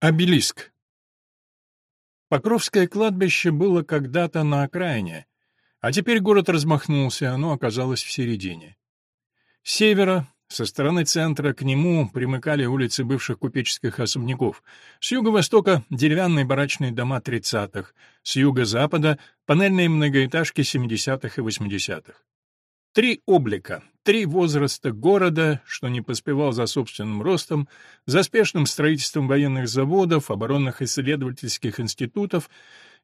Обелиск. Покровское кладбище было когда-то на окраине, а теперь город размахнулся, оно оказалось в середине. С севера, со стороны центра, к нему примыкали улицы бывших купеческих особняков. С юго-востока — деревянные барачные дома 30-х, с юго-запада — панельные многоэтажки 70-х и 80-х. Три облика, три возраста города, что не поспевал за собственным ростом, за спешным строительством военных заводов, оборонных исследовательских институтов,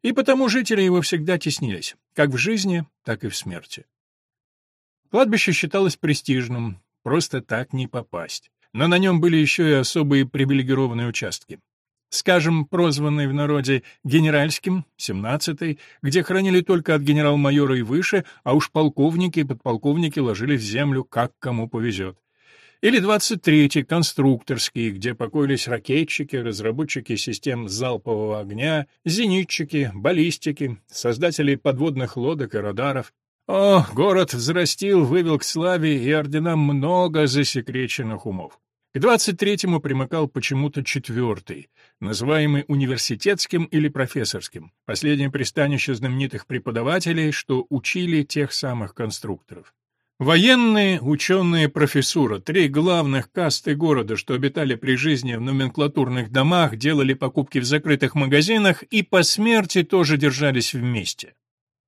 и потому жители его всегда теснились, как в жизни, так и в смерти. Кладбище считалось престижным, просто так не попасть. Но на нем были еще и особые привилегированные участки скажем, прозванный в народе генеральским, 17-й, где хранили только от генерал-майора и выше, а уж полковники и подполковники ложили в землю, как кому повезет. Или 23-й, конструкторский, где покоились ракетчики, разработчики систем залпового огня, зенитчики, баллистики, создатели подводных лодок и радаров. О, город взрастил, вывел к славе и орденам много засекреченных умов. К 23-му примыкал почему-то четвертый, называемый университетским или профессорским, последнее пристанище знаменитых преподавателей, что учили тех самых конструкторов. Военные, ученые, профессура — три главных касты города, что обитали при жизни в номенклатурных домах, делали покупки в закрытых магазинах и по смерти тоже держались вместе.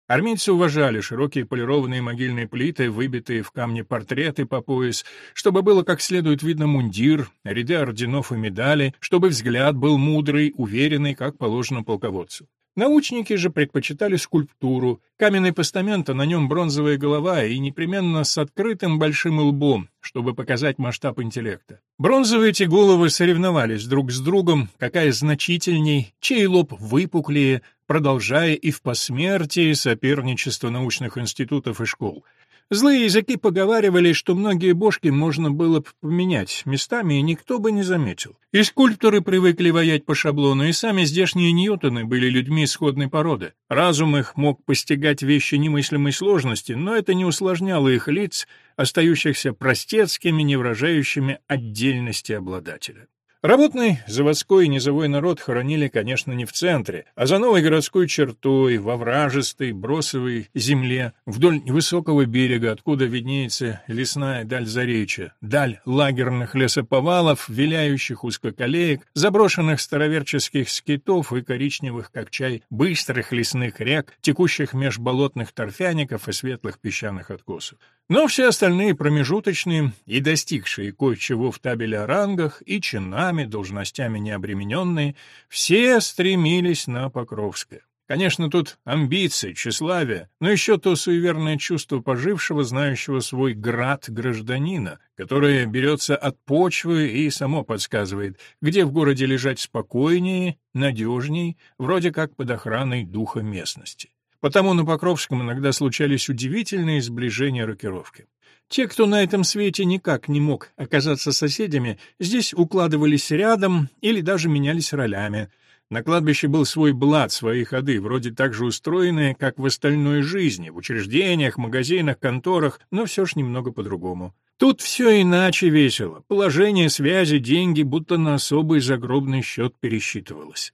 Армейцы уважали широкие полированные могильные плиты, выбитые в камне портреты по пояс, чтобы было как следует видно мундир, ряды орденов и медалей, чтобы взгляд был мудрый, уверенный, как положено полководцу. Научники же предпочитали скульптуру, каменный постамент, а на нем бронзовая голова и непременно с открытым большим лбом, чтобы показать масштаб интеллекта. Бронзовые эти головы соревновались друг с другом, какая значительней, чей лоб выпуклее, продолжая и в посмертии соперничество научных институтов и школ. Злые языки поговаривали, что многие бошки можно было бы поменять местами, и никто бы не заметил. И скульпторы привыкли воять по шаблону, и сами здешние Ньютоны были людьми сходной породы. Разум их мог постигать вещи немыслимой сложности, но это не усложняло их лиц, остающихся простецкими, не выражающими отдельности обладателя. Работный, заводской и низовой народ хоронили, конечно, не в центре, а за новой городской чертой, во вражистой, бросовой земле, вдоль высокого берега, откуда виднеется лесная даль Заречья, даль лагерных лесоповалов, виляющих узкоколеек, заброшенных староверческих скитов и коричневых, как чай, быстрых лесных рек, текущих меж болотных торфяников и светлых песчаных откосов. Но все остальные промежуточные и достигшие кое-чего в табеле о рангах и чинами, должностями необремененные, все стремились на Покровское. Конечно, тут амбиции, тщеславие, но еще то суеверное чувство пожившего, знающего свой град гражданина, которое берется от почвы и само подсказывает, где в городе лежать спокойнее, надежней, вроде как под охраной духа местности. Потому на Покровском иногда случались удивительные сближения рокировки. Те, кто на этом свете никак не мог оказаться соседями, здесь укладывались рядом или даже менялись ролями. На кладбище был свой блат, свои ходы, вроде так же устроенные, как в остальной жизни, в учреждениях, магазинах, конторах, но все ж немного по-другому. Тут все иначе весело. Положение, связи, деньги будто на особый загробный счет пересчитывалось.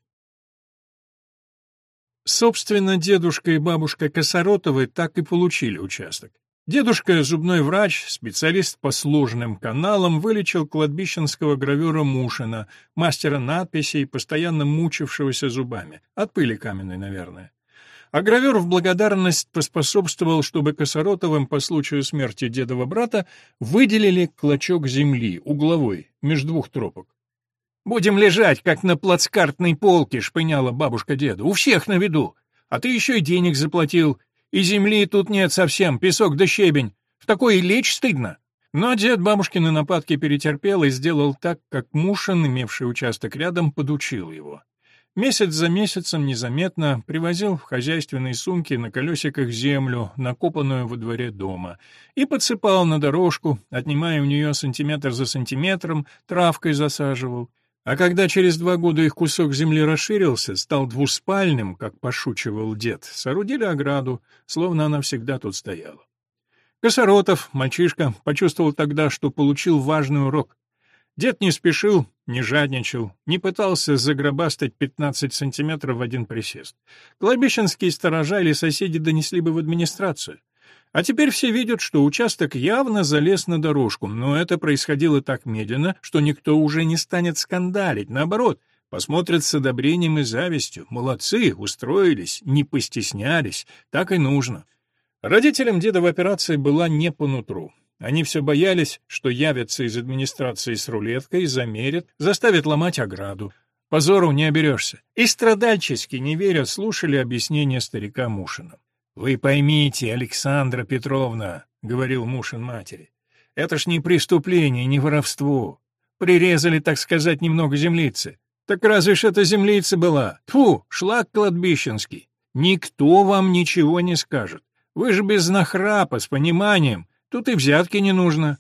Собственно, дедушка и бабушка Косоротовы так и получили участок. Дедушка, зубной врач, специалист по сложным каналам, вылечил кладбищенского гравера Мушина, мастера надписей, постоянно мучившегося зубами. От пыли каменной, наверное. А гравер в благодарность поспособствовал, чтобы Косоротовым по случаю смерти дедова брата выделили клочок земли, угловой, между двух тропок. «Будем лежать, как на плацкартной полке», — шпыняла бабушка деду. «У всех на виду. А ты еще и денег заплатил. И земли тут нет совсем, песок да щебень. В такой и лечь стыдно». Но дед бабушкины нападки перетерпел и сделал так, как Мушин, имевший участок рядом, подучил его. Месяц за месяцем незаметно привозил в хозяйственные сумки на колесиках землю, накопанную во дворе дома, и подсыпал на дорожку, отнимая у нее сантиметр за сантиметром, травкой засаживал. А когда через два года их кусок земли расширился, стал двуспальным, как пошучивал дед, соорудили ограду, словно она всегда тут стояла. Косоротов, мальчишка, почувствовал тогда, что получил важный урок. Дед не спешил, не жадничал, не пытался загробастать 15 сантиметров в один присест. Кладбищенские сторожа или соседи донесли бы в администрацию. А теперь все видят, что участок явно залез на дорожку, но это происходило так медленно, что никто уже не станет скандалить, наоборот, посмотрят с одобрением и завистью. Молодцы, устроились, не постеснялись, так и нужно. Родителям деда в операции была не по нутру. Они все боялись, что явятся из администрации с рулеткой, замерят, заставят ломать ограду. Позору не оберешься. И страдальчески, не веря, слушали объяснения старика Мушина. «Вы поймите, Александра Петровна», — говорил Мушин матери, — «это ж не преступление, не воровство. Прирезали, так сказать, немного землицы. Так разве ж это землица была? Фу, шлак кладбищенский. Никто вам ничего не скажет. Вы же без нахрапа, с пониманием. Тут и взятки не нужно».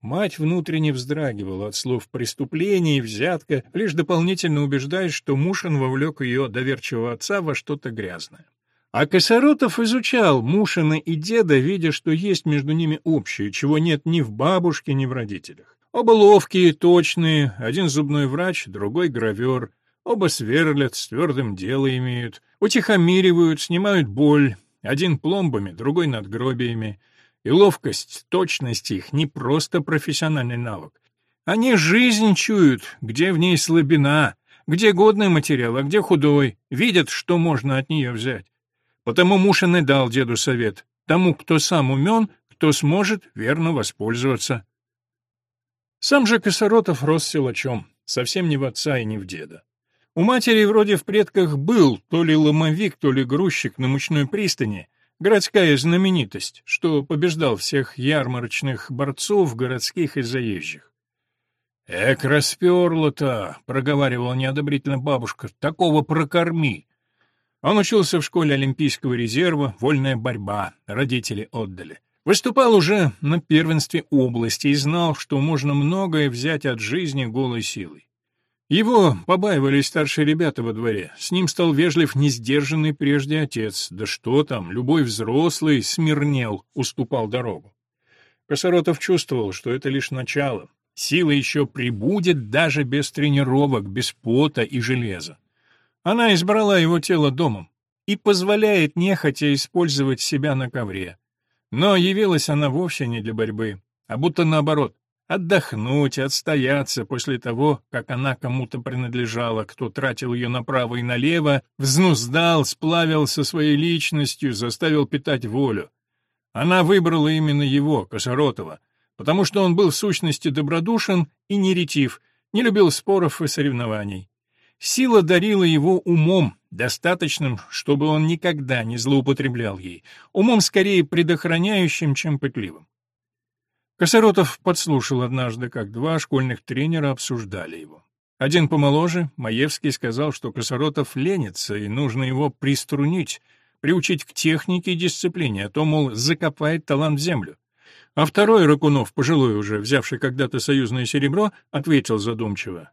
Мать внутренне вздрагивала от слов «преступление» и «взятка», лишь дополнительно убеждаясь, что Мушин вовлек ее доверчивого отца во что-то грязное. А Косоротов изучал Мушина и деда, видя, что есть между ними общее, чего нет ни в бабушке, ни в родителях. Оба ловкие, точные, один зубной врач, другой гравер. Оба сверлят, с твердым дело имеют, утихомиривают, снимают боль. Один пломбами, другой надгробиями. И ловкость, точность их не просто профессиональный навык. Они жизнь чуют, где в ней слабина, где годный материал, а где худой, видят, что можно от нее взять. Потому Мушин и дал деду совет. Тому, кто сам умен, кто сможет верно воспользоваться. Сам же Косоротов рос силачом, совсем не в отца и не в деда. У матери вроде в предках был то ли ломовик, то ли грузчик на мучной пристани, городская знаменитость, что побеждал всех ярмарочных борцов, городских и заезжих. «Эк, расперло-то!» — проговаривала неодобрительно бабушка. «Такого прокорми! Он учился в школе Олимпийского резерва, вольная борьба, родители отдали. Выступал уже на первенстве области и знал, что можно многое взять от жизни голой силой. Его побаивались старшие ребята во дворе. С ним стал вежлив несдержанный прежде отец. Да что там, любой взрослый смирнел, уступал дорогу. Косоротов чувствовал, что это лишь начало. Сила еще прибудет даже без тренировок, без пота и железа. Она избрала его тело домом и позволяет нехотя использовать себя на ковре. Но явилась она вовсе не для борьбы, а будто наоборот, отдохнуть, отстояться после того, как она кому-то принадлежала, кто тратил ее направо и налево, взнуздал, сплавил со своей личностью, заставил питать волю. Она выбрала именно его, Косоротова, потому что он был в сущности добродушен и неретив, не любил споров и соревнований. Сила дарила его умом, достаточным, чтобы он никогда не злоупотреблял ей, умом скорее предохраняющим, чем пытливым. Косоротов подслушал однажды, как два школьных тренера обсуждали его. Один помоложе, Маевский, сказал, что Косоротов ленится, и нужно его приструнить, приучить к технике и дисциплине, а то, мол, закопает талант в землю. А второй, Ракунов, пожилой уже, взявший когда-то союзное серебро, ответил задумчиво.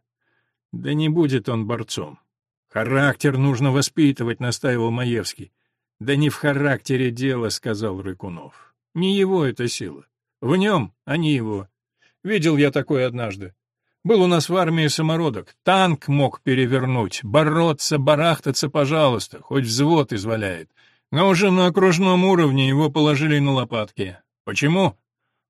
Да не будет он борцом. Характер нужно воспитывать, настаивал Маевский. Да не в характере дело, сказал Рыкунов. Не его эта сила. В нем, а не его. Видел я такое однажды. Был у нас в армии самородок. Танк мог перевернуть. Бороться, барахтаться, пожалуйста, хоть взвод изваляет. Но уже на окружном уровне его положили на лопатки. Почему?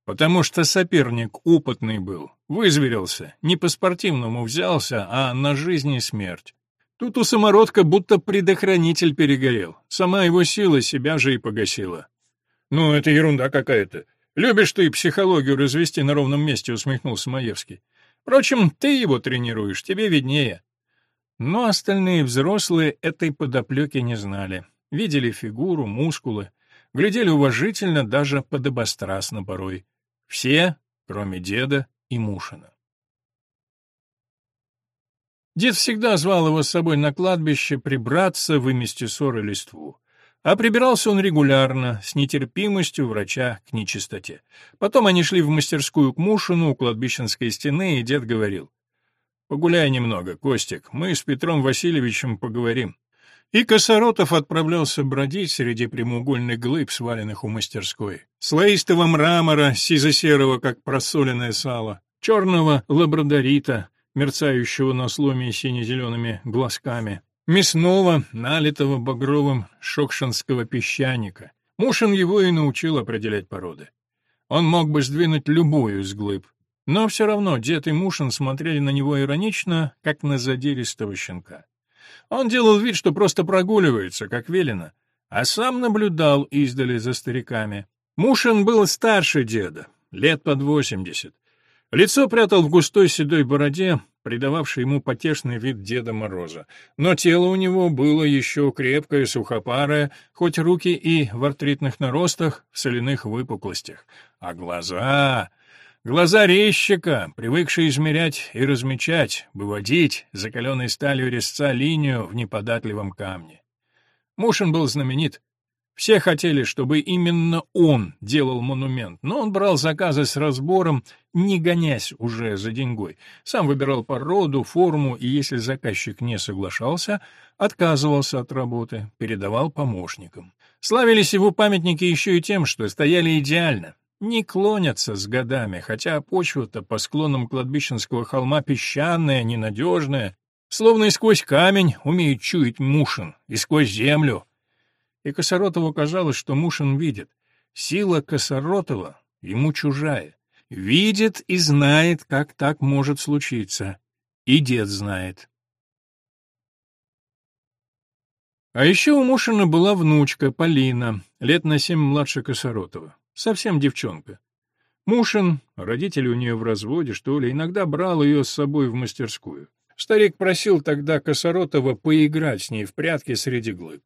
Потому что соперник опытный был, вызверился, не по-спортивному взялся, а на жизнь и смерть. Тут у самородка будто предохранитель перегорел, сама его сила себя же и погасила. «Ну, это ерунда какая-то. Любишь ты психологию развести на ровном месте», — усмехнулся Маевский. «Впрочем, ты его тренируешь, тебе виднее». Но остальные взрослые этой подоплеки не знали. Видели фигуру, мускулы, глядели уважительно, даже подобострастно порой. Все, кроме деда и Мушина. Дед всегда звал его с собой на кладбище прибраться, вымести ссор листву. А прибирался он регулярно, с нетерпимостью врача к нечистоте. Потом они шли в мастерскую к Мушину у кладбищенской стены, и дед говорил, «Погуляй немного, Костик, мы с Петром Васильевичем поговорим. И Косоротов отправлялся бродить среди прямоугольных глыб, сваленных у мастерской. Слоистого мрамора, сизо-серого, как просоленное сало, черного лабрадорита, мерцающего на сломе сине-зелеными глазками, мясного, налитого багровым шокшинского песчаника. Мушин его и научил определять породы. Он мог бы сдвинуть любую из глыб, но все равно дед и Мушин смотрели на него иронично, как на задиристого щенка. Он делал вид, что просто прогуливается, как велено, а сам наблюдал издали за стариками. Мушин был старше деда, лет под восемьдесят. Лицо прятал в густой седой бороде, придававшей ему потешный вид Деда Мороза. Но тело у него было еще крепкое, сухопарое, хоть руки и в артритных наростах, в соляных выпуклостях. А глаза... Глаза резчика, привыкшие измерять и размечать, выводить закаленной сталью резца линию в неподатливом камне. Мушин был знаменит. Все хотели, чтобы именно он делал монумент, но он брал заказы с разбором, не гонясь уже за деньгой. Сам выбирал породу, форму, и если заказчик не соглашался, отказывался от работы, передавал помощникам. Славились его памятники еще и тем, что стояли идеально, не клонятся с годами, хотя почва-то по склонам кладбищенского холма песчаная, ненадежная, словно и сквозь камень умеет чуять Мушин, и сквозь землю. И Косоротову казалось, что Мушин видит. Сила Косоротова ему чужая. Видит и знает, как так может случиться. И дед знает. А еще у Мушина была внучка, Полина, лет на семь младше Косоротова. Совсем девчонка. Мушин, родители у нее в разводе, что ли, иногда брал ее с собой в мастерскую. Старик просил тогда Косоротова поиграть с ней в прятки среди глыб.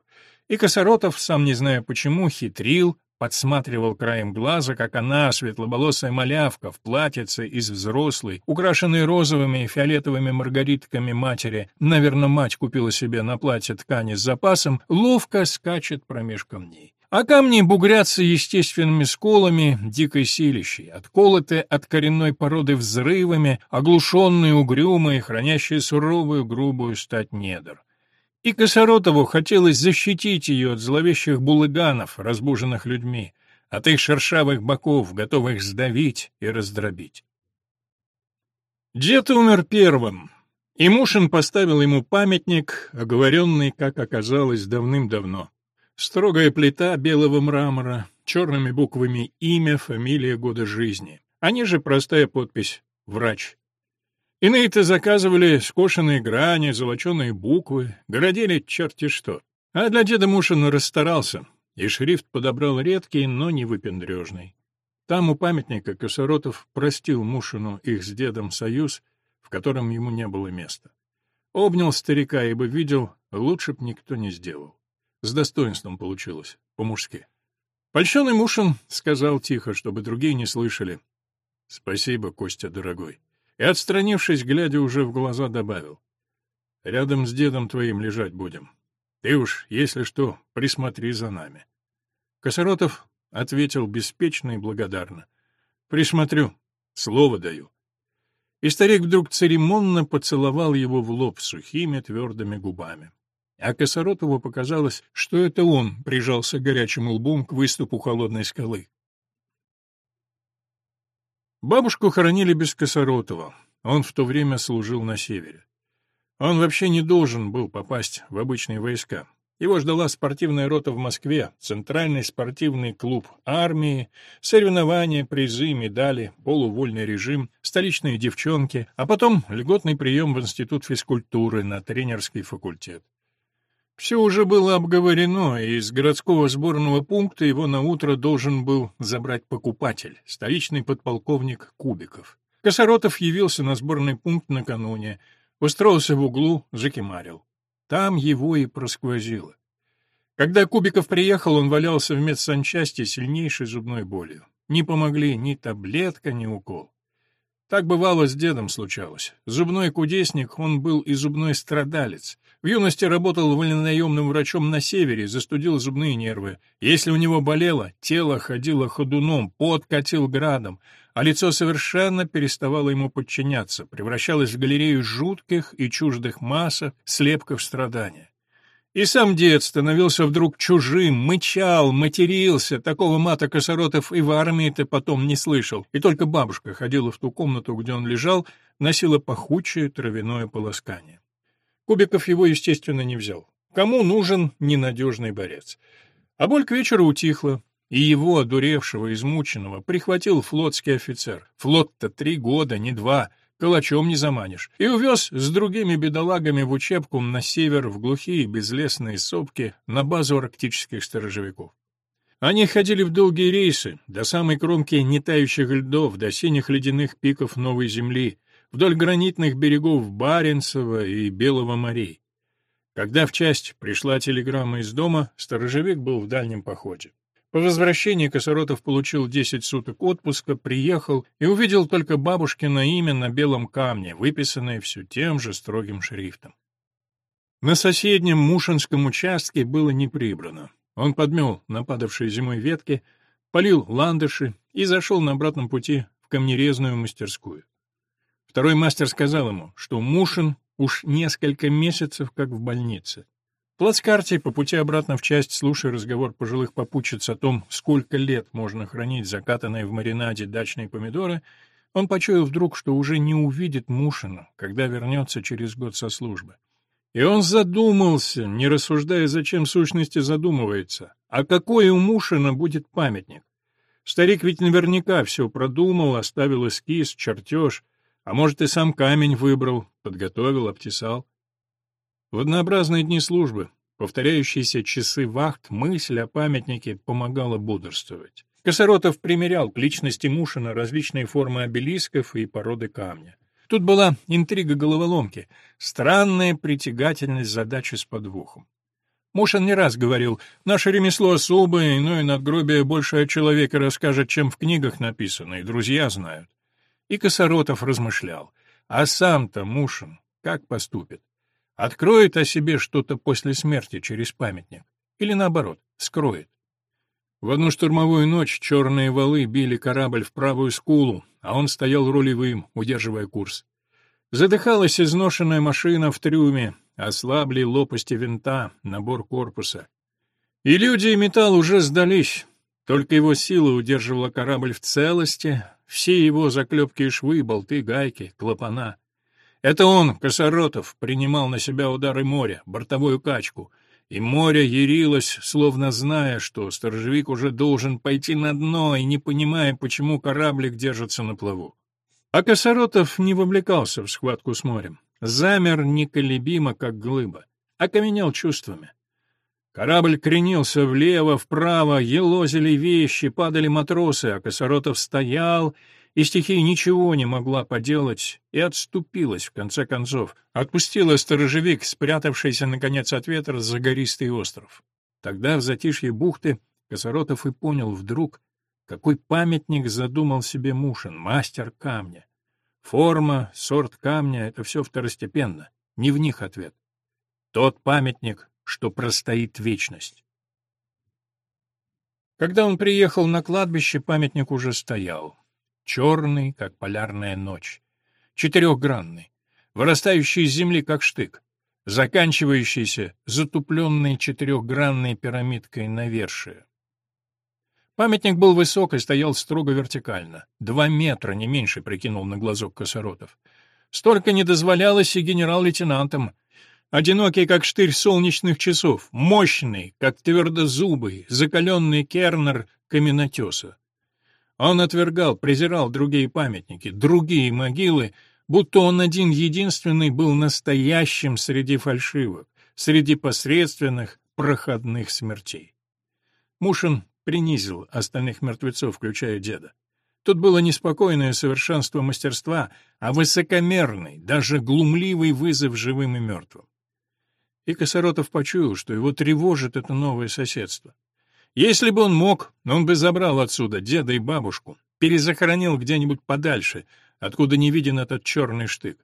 И Косоротов, сам не зная почему, хитрил, подсматривал краем глаза, как она, светловолосая малявка, в платьице из взрослой, украшенной розовыми и фиолетовыми маргаритками матери, наверное, мать купила себе на платье ткани с запасом, ловко скачет промеж камней а камни бугрятся естественными сколами дикой силищей, отколоты от коренной породы взрывами, оглушенные угрюмые, хранящие суровую грубую стать недр. И Косоротову хотелось защитить ее от зловещих булыганов, разбуженных людьми, от их шершавых боков, готовых сдавить и раздробить. Дед умер первым, и Мушин поставил ему памятник, оговоренный, как оказалось, давным-давно. Строгая плита белого мрамора, черными буквами имя, фамилия, года жизни. А ниже простая подпись «Врач». Иные-то заказывали скошенные грани, золоченые буквы, городили черти что. А для деда Мушина расстарался, и шрифт подобрал редкий, но не выпендрежный. Там у памятника Косоротов простил Мушину их с дедом союз, в котором ему не было места. Обнял старика, ибо видел, лучше б никто не сделал. С достоинством получилось, по-мужски. Польщенный Мушин сказал тихо, чтобы другие не слышали. — Спасибо, Костя, дорогой. И, отстранившись, глядя уже в глаза, добавил. — Рядом с дедом твоим лежать будем. Ты уж, если что, присмотри за нами. Косоротов ответил беспечно и благодарно. — Присмотрю. Слово даю. И старик вдруг церемонно поцеловал его в лоб сухими твердыми губами а Косоротову показалось, что это он прижался горячим лбом к выступу холодной скалы. Бабушку хоронили без Косоротова. Он в то время служил на севере. Он вообще не должен был попасть в обычные войска. Его ждала спортивная рота в Москве, центральный спортивный клуб армии, соревнования, призы, медали, полувольный режим, столичные девчонки, а потом льготный прием в Институт физкультуры на тренерский факультет. Все уже было обговорено, и из городского сборного пункта его на утро должен был забрать покупатель, столичный подполковник Кубиков. Косоротов явился на сборный пункт накануне, устроился в углу, закимарил. Там его и просквозило. Когда Кубиков приехал, он валялся в медсанчасти сильнейшей зубной болью. Не помогли ни таблетка, ни укол. Так бывало с дедом случалось. Зубной кудесник, он был и зубной страдалец. В юности работал вольнонаемным врачом на севере, застудил зубные нервы. Если у него болело, тело ходило ходуном, пот катил градом, а лицо совершенно переставало ему подчиняться, превращалось в галерею жутких и чуждых масок, слепков страдания. И сам дед становился вдруг чужим, мычал, матерился. Такого мата Косоротов и в армии-то потом не слышал. И только бабушка ходила в ту комнату, где он лежал, носила пахучее травяное полоскание. Кубиков его, естественно, не взял. Кому нужен ненадежный борец? А боль к вечеру утихла, и его, одуревшего, измученного, прихватил флотский офицер. Флот-то три года, не два — калачом не заманишь, и увез с другими бедолагами в учебку на север в глухие безлесные сопки на базу арктических сторожевиков. Они ходили в долгие рейсы, до самой кромки нетающих льдов, до синих ледяных пиков Новой Земли, вдоль гранитных берегов Баренцева и Белого морей. Когда в часть пришла телеграмма из дома, сторожевик был в дальнем походе. По возвращении Косоротов получил 10 суток отпуска, приехал и увидел только бабушкино имя на белом камне, выписанное все тем же строгим шрифтом. На соседнем Мушинском участке было не прибрано. Он подмел нападавшие зимой ветки, полил ландыши и зашел на обратном пути в камнерезную мастерскую. Второй мастер сказал ему, что Мушин уж несколько месяцев как в больнице плацкарте по пути обратно в часть, слушая разговор пожилых попутчиц о том, сколько лет можно хранить закатанные в маринаде дачные помидоры, он почуял вдруг, что уже не увидит Мушина, когда вернется через год со службы. И он задумался, не рассуждая, зачем в сущности задумывается, а какой у Мушина будет памятник. Старик ведь наверняка все продумал, оставил эскиз, чертеж, а может и сам камень выбрал, подготовил, обтесал. В однообразные дни службы, повторяющиеся часы вахт, мысль о памятнике помогала бодрствовать. Косоротов примерял к личности Мушина различные формы обелисков и породы камня. Тут была интрига головоломки, странная притягательность задачи с подвохом. Мушин не раз говорил, наше ремесло особое, иное надгробие больше о человеке расскажет, чем в книгах написано, и друзья знают. И Косоротов размышлял, а сам-то Мушин как поступит? Откроет о себе что-то после смерти через памятник. Или наоборот, скроет. В одну штурмовую ночь черные валы били корабль в правую скулу, а он стоял рулевым, удерживая курс. Задыхалась изношенная машина в трюме, ослабли лопасти винта, набор корпуса. И люди, и металл уже сдались. Только его сила удерживала корабль в целости, все его заклепки и швы, болты, гайки, клапана. Это он, Косоротов, принимал на себя удары моря, бортовую качку, и море ярилось, словно зная, что сторожевик уже должен пойти на дно и не понимая, почему кораблик держится на плаву. А Косоротов не вовлекался в схватку с морем. Замер неколебимо, как глыба, окаменел чувствами. Корабль кренился влево, вправо, елозили вещи, падали матросы, а Косоротов стоял и стихия ничего не могла поделать и отступилась, в конце концов, отпустила сторожевик, спрятавшийся, наконец, от ветра за гористый остров. Тогда в затишье бухты Косоротов и понял вдруг, какой памятник задумал себе Мушин, мастер камня. Форма, сорт камня — это все второстепенно, не в них ответ. Тот памятник, что простоит вечность. Когда он приехал на кладбище, памятник уже стоял черный, как полярная ночь, четырехгранный, вырастающий из земли, как штык, заканчивающийся затупленной четырехгранной пирамидкой навершия. Памятник был высок и стоял строго вертикально. Два метра, не меньше, прикинул на глазок Косоротов. Столько не дозволялось и генерал-лейтенантам. Одинокий, как штырь солнечных часов, мощный, как твердозубый, закаленный кернер каменотеса. Он отвергал, презирал другие памятники, другие могилы, будто он один-единственный был настоящим среди фальшивок, среди посредственных, проходных смертей. Мушин принизил остальных мертвецов, включая деда. Тут было не спокойное совершенство мастерства, а высокомерный, даже глумливый вызов живым и мертвым. И Косоротов почуял, что его тревожит это новое соседство. Если бы он мог, он бы забрал отсюда деда и бабушку, перезахоронил где-нибудь подальше, откуда не виден этот черный штык.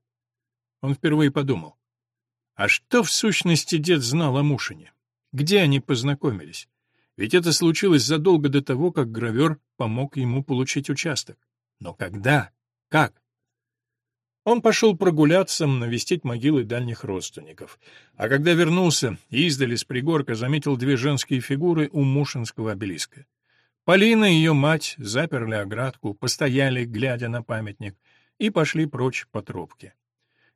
Он впервые подумал, а что в сущности дед знал о Мушине? Где они познакомились? Ведь это случилось задолго до того, как гравер помог ему получить участок. Но когда? Как? Он пошел прогуляться, навестить могилы дальних родственников. А когда вернулся, издали с пригорка заметил две женские фигуры у Мушинского обелиска. Полина и ее мать заперли оградку, постояли, глядя на памятник, и пошли прочь по тропке.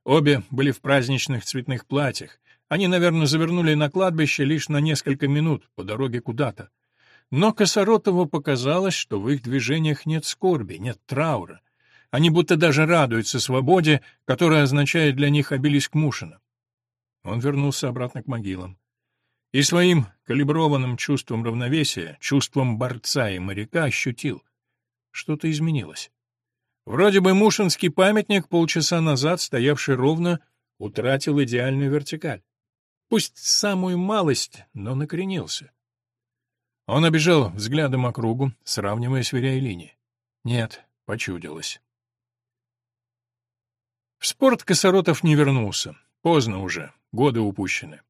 Обе были в праздничных цветных платьях. Они, наверное, завернули на кладбище лишь на несколько минут по дороге куда-то. Но Косоротову показалось, что в их движениях нет скорби, нет траура. Они будто даже радуются свободе, которая означает для них обелиск Мушина. Он вернулся обратно к могилам. И своим калиброванным чувством равновесия, чувством борца и моряка ощутил. Что-то изменилось. Вроде бы Мушинский памятник, полчаса назад стоявший ровно, утратил идеальную вертикаль. Пусть самую малость, но накренился. Он обежал взглядом округу, сравнивая сверяя линии. Нет, почудилось. В спорт Косоротов не вернулся. Поздно уже, годы упущены.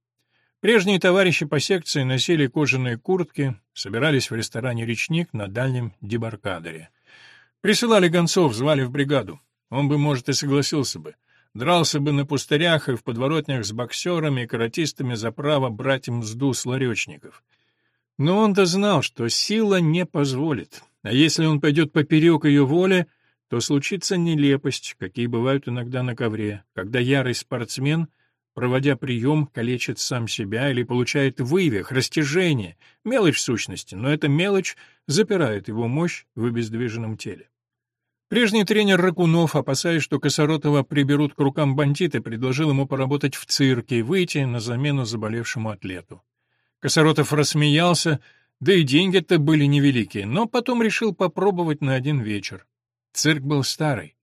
Прежние товарищи по секции носили кожаные куртки, собирались в ресторане «Речник» на дальнем дебаркадере. Присылали гонцов, звали в бригаду. Он бы, может, и согласился бы. Дрался бы на пустырях и в подворотнях с боксерами и каратистами за право брать мзду с ларечников. Но он-то знал, что сила не позволит. А если он пойдет поперек ее воли, то случится нелепость, какие бывают иногда на ковре, когда ярый спортсмен, проводя прием, калечит сам себя или получает вывих, растяжение, мелочь в сущности, но эта мелочь запирает его мощь в обездвиженном теле. Прежний тренер Ракунов, опасаясь, что Косоротова приберут к рукам бандиты, предложил ему поработать в цирке и выйти на замену заболевшему атлету. Косоротов рассмеялся, да и деньги-то были невеликие, но потом решил попробовать на один вечер. Цирк был старый.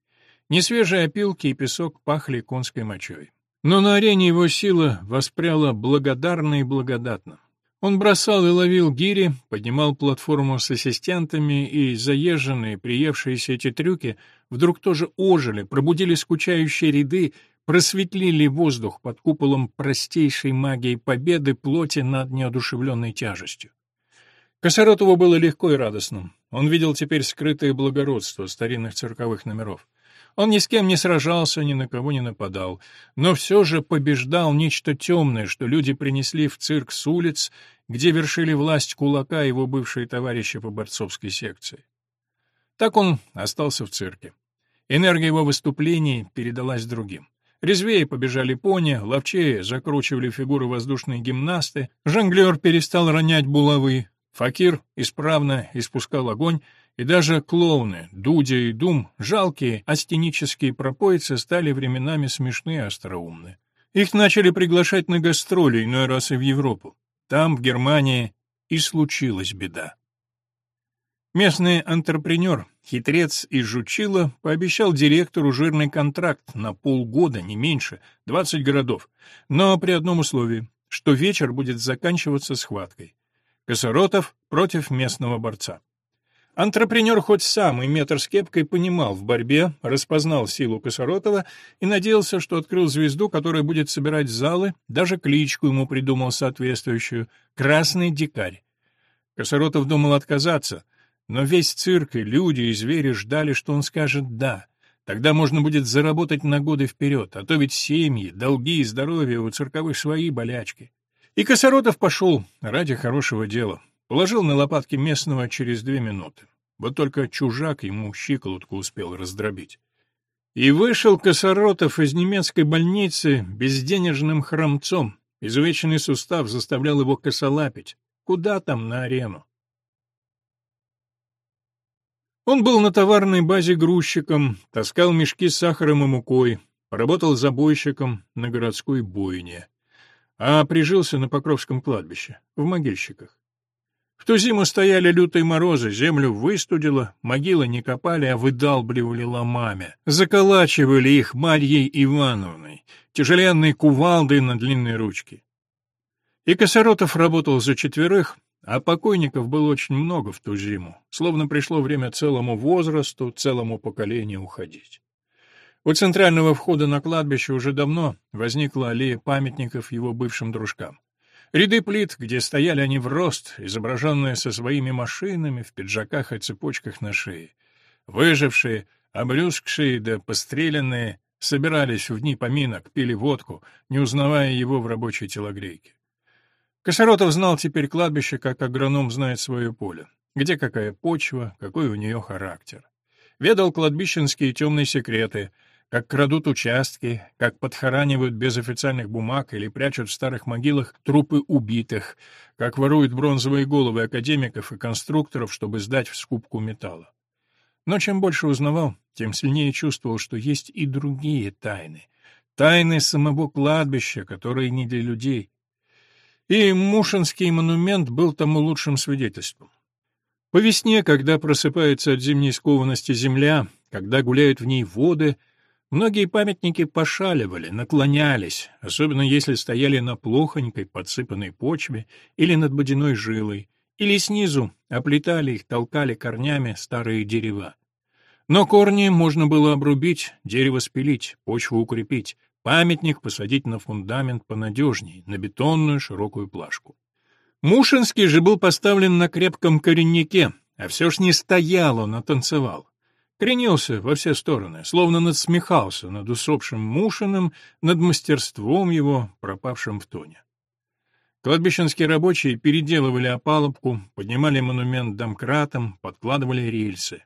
Несвежие опилки и песок пахли конской мочой. Но на арене его сила воспряла благодарно и благодатно. Он бросал и ловил гири, поднимал платформу с ассистентами, и заезженные, приевшиеся эти трюки вдруг тоже ожили, пробудили скучающие ряды, просветлили воздух под куполом простейшей магии победы плоти над неодушевленной тяжестью. Косоротову было легко и радостно. Он видел теперь скрытое благородство старинных цирковых номеров. Он ни с кем не сражался, ни на кого не нападал, но все же побеждал нечто темное, что люди принесли в цирк с улиц, где вершили власть кулака его бывшие товарищи по борцовской секции. Так он остался в цирке. Энергия его выступлений передалась другим. Резвее побежали пони, ловчее закручивали фигуры воздушные гимнасты, жонглер перестал ронять булавы, Факир исправно испускал огонь, и даже клоуны, Дудя и Дум, жалкие астенические пропоицы, стали временами смешны и остроумны. Их начали приглашать на гастроли, иной раз и в Европу. Там, в Германии, и случилась беда. Местный антрепренер, хитрец и жучила, пообещал директору жирный контракт на полгода, не меньше, 20 городов, но при одном условии, что вечер будет заканчиваться схваткой. Косоротов против местного борца. Антрепренер хоть сам и метр с кепкой понимал в борьбе, распознал силу Косоротова и надеялся, что открыл звезду, которая будет собирать залы, даже кличку ему придумал соответствующую — «Красный дикарь». Косоротов думал отказаться, но весь цирк и люди, и звери ждали, что он скажет «да». Тогда можно будет заработать на годы вперед, а то ведь семьи, долги и здоровье у цирковых свои болячки. И Косоротов пошел ради хорошего дела. Положил на лопатки местного через две минуты. Вот только чужак ему щиколотку успел раздробить. И вышел Косоротов из немецкой больницы безденежным хромцом. Изувеченный сустав заставлял его косолапить. Куда там на арену? Он был на товарной базе грузчиком, таскал мешки с сахаром и мукой, поработал забойщиком на городской бойне а прижился на Покровском кладбище, в могильщиках. В ту зиму стояли лютые морозы, землю выстудило, могилы не копали, а выдалбливали ломами. Заколачивали их Марьей Ивановной, тяжеленной кувалдой на длинные ручки. И Косоротов работал за четверых, а покойников было очень много в ту зиму, словно пришло время целому возрасту, целому поколению уходить. У центрального входа на кладбище уже давно возникла аллея памятников его бывшим дружкам. Ряды плит, где стояли они в рост, изображенные со своими машинами, в пиджаках и цепочках на шее. Выжившие, обрюзгшие да постреленные, собирались в дни поминок, пили водку, не узнавая его в рабочей телогрейке. Косоротов знал теперь кладбище, как агроном знает свое поле. Где какая почва, какой у нее характер. Ведал кладбищенские темные секреты, как крадут участки, как подхоранивают без официальных бумаг или прячут в старых могилах трупы убитых, как воруют бронзовые головы академиков и конструкторов, чтобы сдать в скупку металла. Но чем больше узнавал, тем сильнее чувствовал, что есть и другие тайны. Тайны самого кладбища, которые не для людей. И Мушинский монумент был тому лучшим свидетельством. По весне, когда просыпается от зимней скованности земля, когда гуляют в ней воды, многие памятники пошаливали, наклонялись, особенно если стояли на плохонькой подсыпанной почве или над водяной жилой, или снизу оплетали их, толкали корнями старые дерева. Но корни можно было обрубить, дерево спилить, почву укрепить, памятник посадить на фундамент понадежней, на бетонную широкую плашку. Мушинский же был поставлен на крепком кореннике, а все ж не стоял он, а танцевал. Кренился во все стороны, словно надсмехался над усопшим Мушиным, над мастерством его, пропавшим в тоне. Кладбищенские рабочие переделывали опалубку, поднимали монумент домкратом, подкладывали рельсы.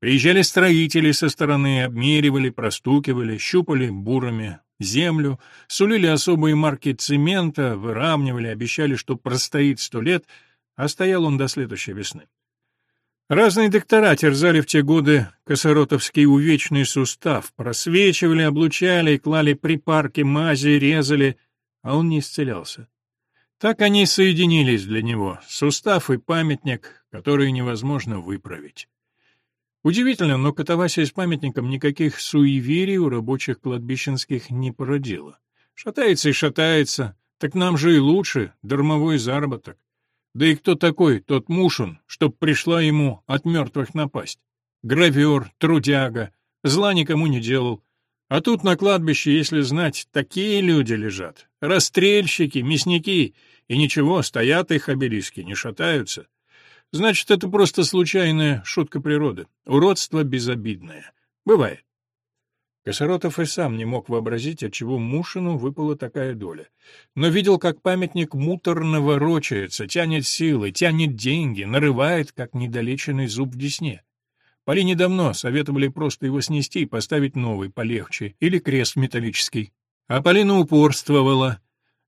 Приезжали строители со стороны, обмеривали, простукивали, щупали бурами землю, сулили особые марки цемента, выравнивали, обещали, что простоит сто лет, а стоял он до следующей весны. Разные доктора терзали в те годы косоротовский увечный сустав, просвечивали, облучали, клали припарки, мази, резали, а он не исцелялся. Так они соединились для него, сустав и памятник, который невозможно выправить. Удивительно, но катавасия с памятником никаких суеверий у рабочих кладбищенских не породила. Шатается и шатается, так нам же и лучше, дармовой заработок. Да и кто такой тот Мушин, чтоб пришла ему от мертвых напасть? Гравер, трудяга, зла никому не делал. А тут на кладбище, если знать, такие люди лежат. Расстрельщики, мясники. И ничего, стоят их обелиски, не шатаются. Значит, это просто случайная шутка природы. Уродство безобидное. Бывает. Косоротов и сам не мог вообразить, от чего Мушину выпала такая доля. Но видел, как памятник муторно ворочается, тянет силы, тянет деньги, нарывает, как недолеченный зуб в десне. Полине давно советовали просто его снести и поставить новый, полегче, или крест металлический. А Полина упорствовала.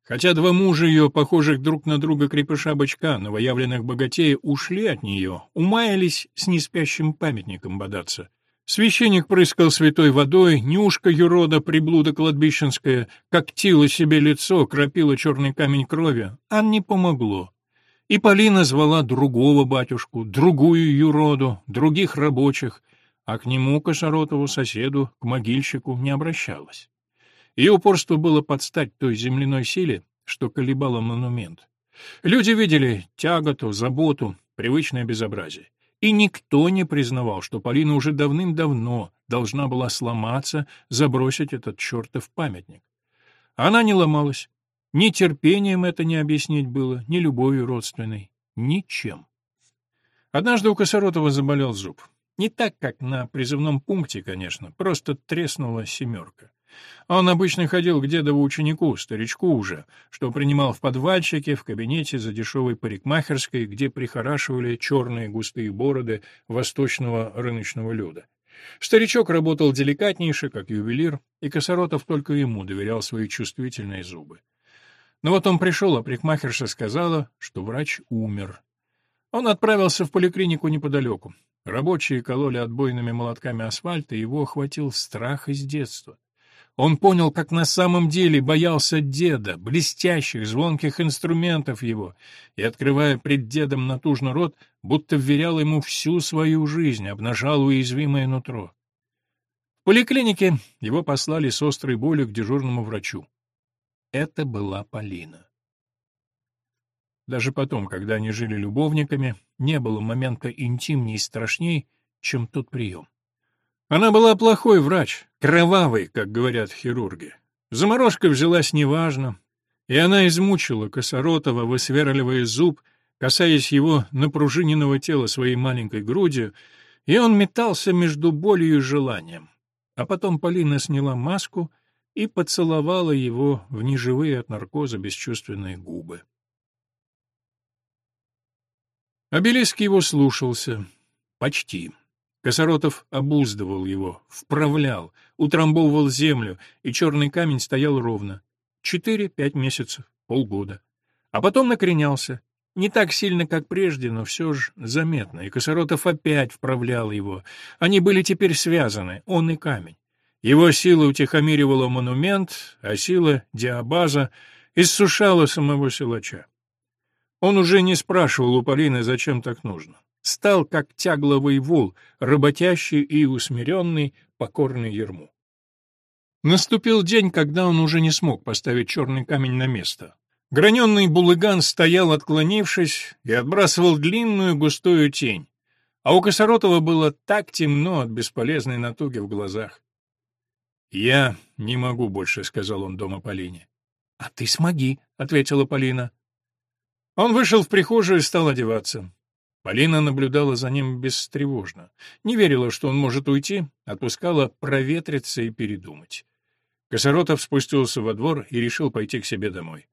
Хотя два мужа ее, похожих друг на друга крепыша-бычка, новоявленных богатея, ушли от нее, умаялись с неспящим памятником бодаться. Священник прыскал святой водой, неушка юрода, приблуда кладбищенская, когтила себе лицо, кропила черный камень крови, а не помогло. И Полина звала другого батюшку, другую юроду, других рабочих, а к нему, Кошаротову соседу, к могильщику, не обращалась. Ее упорство было под стать той земляной силе, что колебало монумент. Люди видели тяготу, заботу, привычное безобразие. И никто не признавал, что Полина уже давным-давно должна была сломаться, забросить этот чертов памятник. Она не ломалась. Ни терпением это не объяснить было, ни любовью родственной, ничем. Однажды у Косоротова заболел зуб. Не так, как на призывном пункте, конечно, просто треснула семерка. Он обычно ходил к дедову ученику, старичку уже, что принимал в подвальчике, в кабинете за дешевой парикмахерской, где прихорашивали черные густые бороды восточного рыночного люда. Старичок работал деликатнейше, как ювелир, и Косоротов только ему доверял свои чувствительные зубы. Но вот он пришел, а парикмахерша сказала, что врач умер. Он отправился в поликлинику неподалеку. Рабочие кололи отбойными молотками асфальт, и его охватил страх из детства. Он понял, как на самом деле боялся деда, блестящих, звонких инструментов его, и, открывая пред дедом натужно рот, будто вверял ему всю свою жизнь, обнажал уязвимое нутро. В поликлинике его послали с острой болью к дежурному врачу. Это была Полина. Даже потом, когда они жили любовниками, не было момента интимней и страшней, чем тот прием. Она была плохой врач, кровавый, как говорят хирурги. Заморозка взялась неважно, и она измучила Косоротова, высверливая зуб, касаясь его напружиненного тела своей маленькой грудью, и он метался между болью и желанием. а потом Полина сняла маску и поцеловала его в неживые от наркоза бесчувственные губы. Обелиск его слушался. Почти. Косоротов обуздывал его, вправлял, утрамбовывал землю, и черный камень стоял ровно. Четыре-пять месяцев, полгода. А потом накренялся. Не так сильно, как прежде, но все же заметно, и Косоротов опять вправлял его. Они были теперь связаны, он и камень. Его сила утихомиривала монумент, а сила диабаза иссушала самого силача. Он уже не спрашивал у Полины, зачем так нужно. Стал, как тягловый вол, работящий и усмиренный, покорный ерму. Наступил день, когда он уже не смог поставить черный камень на место. Граненный булыган стоял, отклонившись, и отбрасывал длинную густую тень. А у Косоротова было так темно от бесполезной натуги в глазах. «Я не могу больше», — сказал он дома Полине. «А ты смоги», — ответила Полина. Он вышел в прихожую и стал одеваться. Полина наблюдала за ним бестревожно. Не верила, что он может уйти, отпускала проветриться и передумать. Косоротов спустился во двор и решил пойти к себе домой.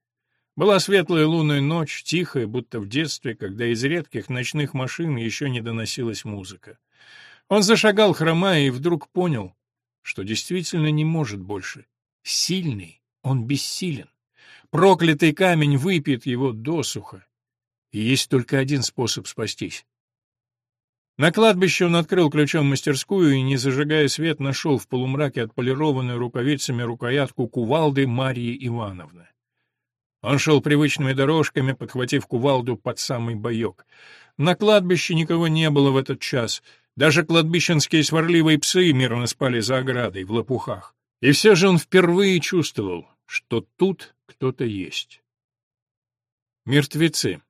Была светлая лунная ночь, тихая, будто в детстве, когда из редких ночных машин еще не доносилась музыка. Он зашагал, хромая, и вдруг понял, что действительно не может больше. Сильный, он бессилен. Проклятый камень выпьет его досуха. И есть только один способ спастись. На кладбище он открыл ключом мастерскую и, не зажигая свет, нашел в полумраке отполированную рукавицами рукоятку кувалды Марии Ивановны. Он шел привычными дорожками, подхватив кувалду под самый боек. На кладбище никого не было в этот час. Даже кладбищенские сварливые псы мирно спали за оградой, в лопухах. И все же он впервые чувствовал, что тут кто-то есть. Мертвецы.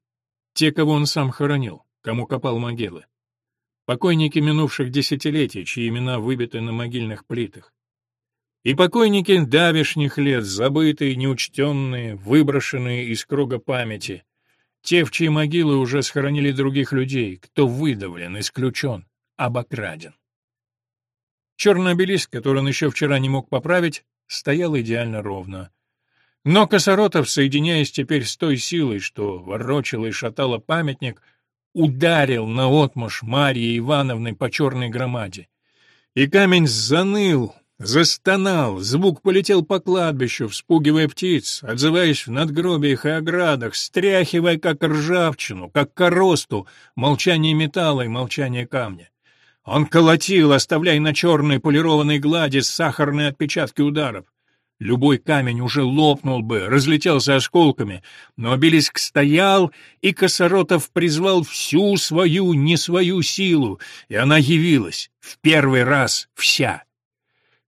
Те, кого он сам хоронил, кому копал могилы. Покойники минувших десятилетий, чьи имена выбиты на могильных плитах. И покойники давешних лет, забытые, неучтенные, выброшенные из круга памяти. Те, в чьи могилы уже схоронили других людей, кто выдавлен, исключен, обокраден. Черный обелиск, который он еще вчера не мог поправить, стоял идеально ровно. Но Косоротов, соединяясь теперь с той силой, что ворочала и шатала памятник, ударил наотмашь Марьи Ивановны по черной громаде. И камень заныл, застонал, звук полетел по кладбищу, вспугивая птиц, отзываясь в надгробиях и оградах, стряхивая как ржавчину, как коросту, молчание металла и молчание камня. Он колотил, оставляя на черной полированной глади сахарные отпечатки ударов. Любой камень уже лопнул бы, разлетелся осколками, но обелиск стоял, и Косоротов призвал всю свою, не свою силу, и она явилась, в первый раз вся.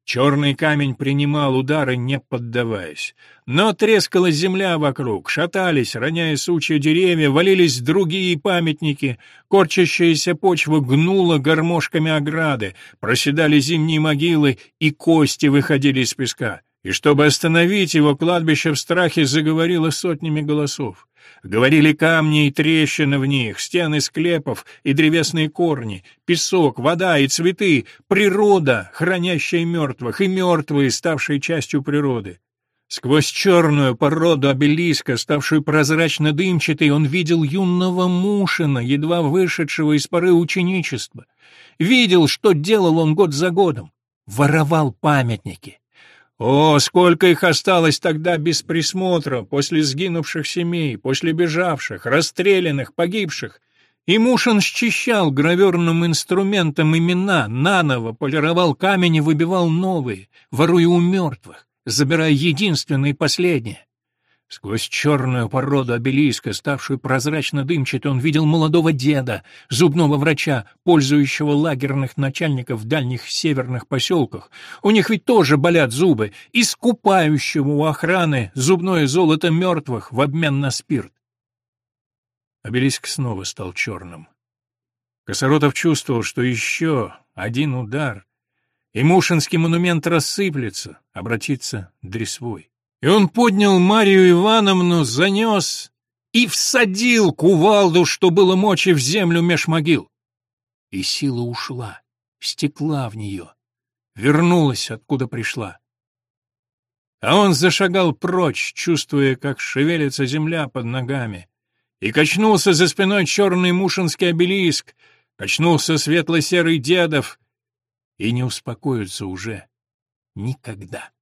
Черный камень принимал удары, не поддаваясь. Но трескала земля вокруг, шатались, роняя сучья деревья, валились другие памятники, корчащаяся почва гнула гармошками ограды, проседали зимние могилы, и кости выходили из песка. И чтобы остановить его, кладбище в страхе заговорило сотнями голосов. Говорили камни и трещины в них, стены склепов и древесные корни, песок, вода и цветы, природа, хранящая мертвых, и мертвые, ставшие частью природы. Сквозь черную породу обелиска, ставшую прозрачно-дымчатой, он видел юного Мушина, едва вышедшего из поры ученичества. Видел, что делал он год за годом. Воровал памятники. О, сколько их осталось тогда без присмотра, после сгинувших семей, после бежавших, расстрелянных, погибших. И Мушин счищал граверным инструментом имена, наново полировал камень и выбивал новые, воруя у мертвых, забирая единственное и последнее. Сквозь черную породу обелиска, ставшую прозрачно-дымчатой, он видел молодого деда, зубного врача, пользующего лагерных начальников в дальних северных поселках. У них ведь тоже болят зубы, и скупающего у охраны зубное золото мертвых в обмен на спирт. Обелиск снова стал черным. Косоротов чувствовал, что еще один удар, и Мушинский монумент рассыплется, обратится дресвой. И он поднял Марию Ивановну, занес и всадил кувалду, что было мочи в землю меж могил. И сила ушла, стекла в нее. вернулась, откуда пришла. А он зашагал прочь, чувствуя, как шевелится земля под ногами. И качнулся за спиной черный мушинский обелиск, качнулся светло-серый дедов, и не успокоится уже никогда.